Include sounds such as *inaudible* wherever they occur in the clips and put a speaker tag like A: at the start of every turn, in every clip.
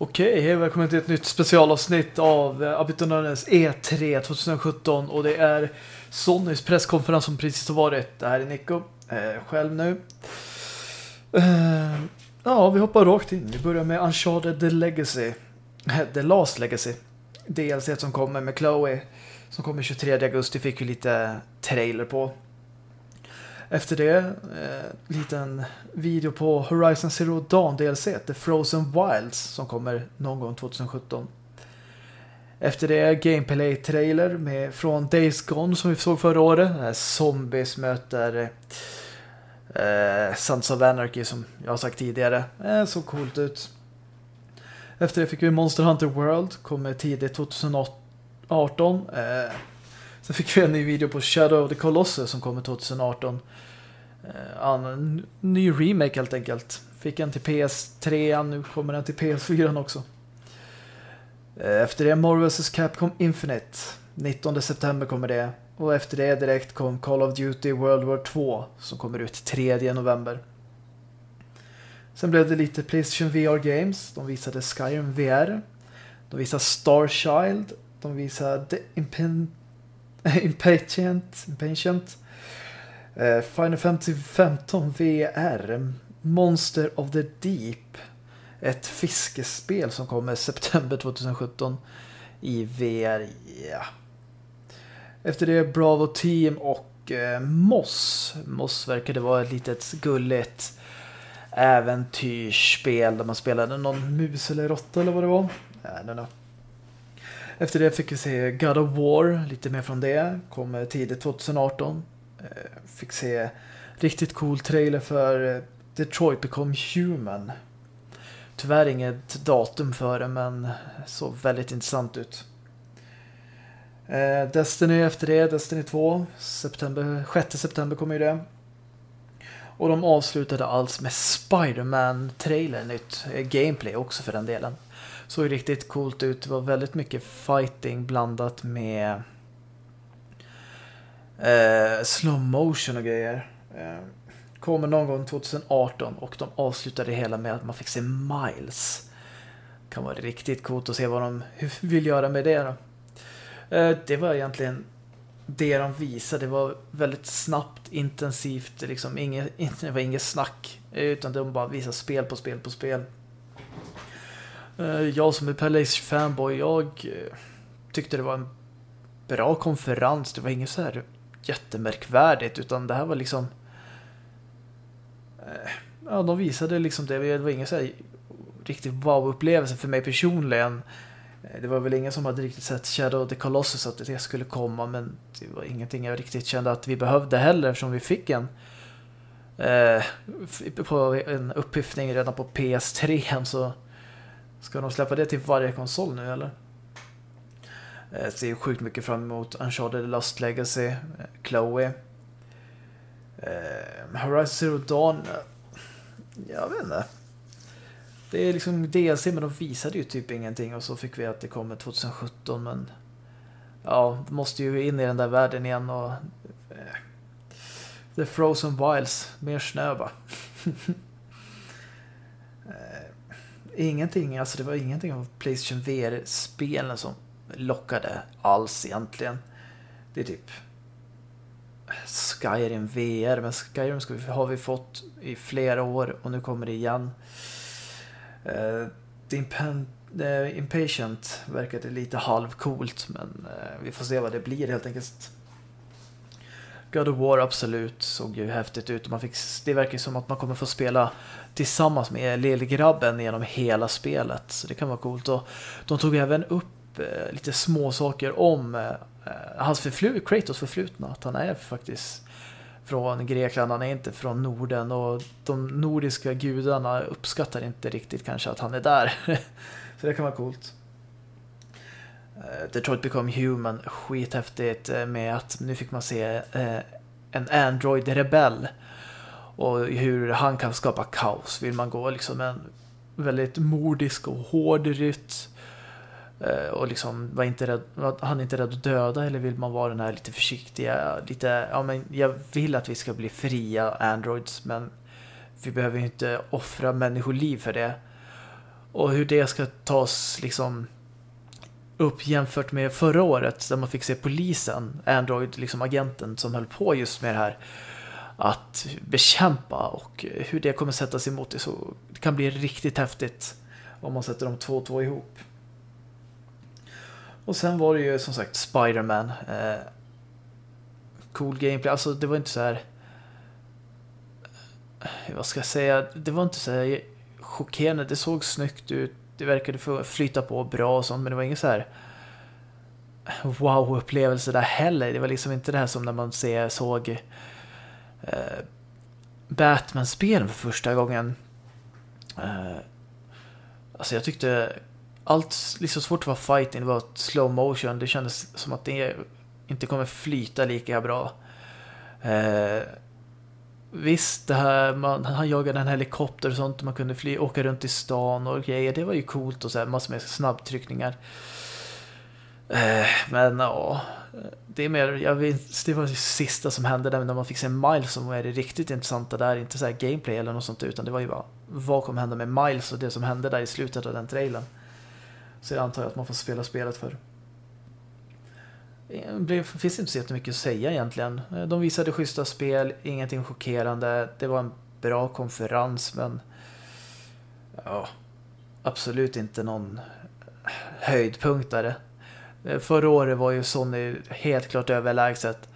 A: Okej, hej välkommen till ett nytt specialavsnitt av uh, Abitonörens E3 2017 och det är Sonys presskonferens som precis har varit. Det här är Nico, eh, själv nu. Eh, ja, vi hoppar rakt in. Vi börjar med Uncharted The Legacy. Eh, The Last Legacy. DLC som kommer med Chloe som kommer 23 augusti fick vi lite trailer på. Efter det, eh, liten video på Horizon Zero Dawn DLC, The Frozen Wilds, som kommer någon gång 2017. Efter det, gameplay-trailer med, från Days Gone som vi såg förra året. Zombies möter eh, Sons of Anarchy som jag har sagt tidigare. Eh, så coolt ut. Efter det fick vi Monster Hunter World, kommer tidigt 2018. Eh, sen fick vi en ny video på Shadow of the Colossus som kommer 2018. Eh, en ny remake helt enkelt. Fick en till PS3, nu kommer den till PS4 också. Eh, efter det Marvel vs. Capcom Infinite. 19 september kommer det. Och efter det direkt kom Call of Duty World War 2 som kommer ut 3 november. Sen blev det lite Playstation VR Games. De visade Skyrim VR. De visade Starchild. De visade Impen *laughs* Impatient. Impatient. Eh, Final Fantasy 15 VR Monster of the Deep ett fiskespel som kommer september 2017 i VR. Yeah. Efter det Bravo Team och eh, Moss. Moss verkade vara ett litet gulligt äventyrsspel där man spelade någon mus eller råtta eller vad det var. I efter det fick vi se God of War, lite mer från det. Kommer eh, tidigt 2018. Eh, fick se riktigt cool trailer för eh, Detroit Become Human. Tyvärr inget datum för det men såg väldigt intressant ut. Destiny efter det, Destiny 2, september, 6 september kommer ju det. Och de avslutade alls med Spider-Man-trailer, nytt gameplay också för den delen. Såg riktigt coolt ut, det var väldigt mycket fighting blandat med eh, slow motion och grejer. Eh, kommer någon gång 2018 och de avslutade det hela med att man fick se Miles. Kan vara riktigt coolt att se vad de *laughs* vill göra med det då. Eh, det var egentligen det de visade. Det var väldigt snabbt, intensivt, liksom inget, *laughs* det var inget snack. Utan de bara visade spel på spel på spel. Eh, jag som är Palace fanboy, jag eh, tyckte det var en bra konferens. Det var inget så här jättemärkvärdigt utan det här var liksom eh, ja, de visade liksom det. Det var ingen så här riktig wow-upplevelse för mig personligen. Det var väl ingen som hade riktigt sett Shadow of the Colossus att det skulle komma men det var ingenting jag riktigt kände att vi behövde heller eftersom vi fick en eh, på en upphyfning redan på PS3 så ska de släppa det till varje konsol nu eller? Jag ser sjukt mycket fram emot Uncharted Lost Legacy, eh, Chloe. Eh, Horizon Zero Dawn. Eh, jag vet inte. Det är liksom DLC men de visade ju typ ingenting och så fick vi att det kommer 2017 men ja, det måste ju in i den där världen igen och eh, The Frozen Wilds, mer snö bara. *laughs* ingenting, alltså det var ingenting av Playstation VR-spelen som lockade alls egentligen. Det är typ Skyrim VR, men Skyrim ska vi, har vi fått i flera år och nu kommer det igen. Uh, The Impen uh, Impatient verkade lite halvcoolt men uh, vi får se vad det blir helt enkelt. God of War absolut såg ju häftigt ut. Man fick, det verkar som att man kommer få spela tillsammans med lillgrabben genom hela spelet. Så det kan vara coolt. Och de tog även upp eh, lite små saker om eh, hans förflu Kratos förflutna. Att han är faktiskt från Grekland, han är inte från Norden och de nordiska gudarna uppskattar inte riktigt kanske att han är där. *laughs* Så det kan vara coolt. Eh, Detroit Become Human, skithäftigt eh, med att nu fick man se eh, en Android-rebell och hur han kan skapa kaos. Vill man gå liksom en väldigt mordisk och hård rytt och liksom var inte rädd, han är inte rädd att döda eller vill man vara den här lite försiktiga, lite, ja men jag vill att vi ska bli fria androids men vi behöver ju inte offra människoliv för det. Och hur det ska tas liksom upp jämfört med förra året där man fick se polisen, Android, liksom agenten som höll på just med det här att bekämpa och hur det kommer sättas emot det så det kan bli riktigt häftigt om man sätter de två och två ihop. Och sen var det ju som sagt Spiderman. Eh, cool gameplay. Alltså det var inte så här... Eh, vad ska jag säga? Det var inte så här chockerande. Det såg snyggt ut. Det verkade flyta på bra och sånt. Men det var ingen så här wow-upplevelse där heller. Det var liksom inte det här som när man ser, såg eh, Batman-spelen för första gången. Eh, alltså jag tyckte allt liksom svårt att vara fighting, det var slow motion. Det kändes som att det inte kommer flyta lika bra. Eh, visst, det här, man, han jagade en helikopter och sånt. Man kunde fly, åka runt i stan och grejer. Det var ju coolt och så här, massor med snabbtryckningar. Eh, men ja, det är mer, jag vet, det var det sista som hände där när man fick se Miles som är det riktigt intressanta där. Inte så här gameplay eller något sånt utan det var ju bara vad kommer hända med Miles och det som hände där i slutet av den trailern. Så jag antar att man får spela spelet för. Eh, det finns inte så jättemycket att säga egentligen. Eh, de visade schyssta spel, ingenting chockerande. Det var en bra konferens men ja, absolut inte någon höjdpunktare. Eh, förra året var ju Sony helt klart överlägset.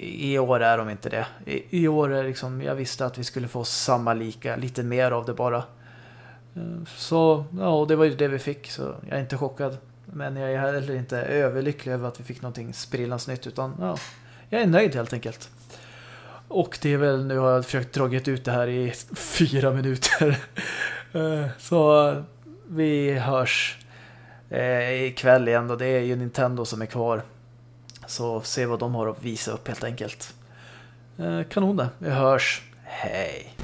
A: I år är de inte det. I år är liksom, jag visste att vi skulle få samma lika, lite mer av det bara. Så ja, det var ju det vi fick. Så jag är inte chockad. Men jag är heller inte överlycklig över att vi fick någonting sprillans nytt. Utan ja, jag är nöjd helt enkelt. Och det är väl, nu har jag försökt dragit ut det här i fyra minuter. *laughs* Eh, så vi hörs eh, ikväll igen och det är ju Nintendo som är kvar. Så se vad de har att visa upp helt enkelt. Eh, kanon det, vi hörs. Hej!